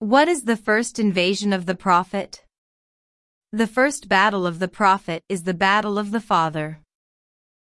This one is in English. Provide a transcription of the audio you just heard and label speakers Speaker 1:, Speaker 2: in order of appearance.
Speaker 1: What is the first invasion of the Prophet? The first battle of the Prophet is the Battle of the Father.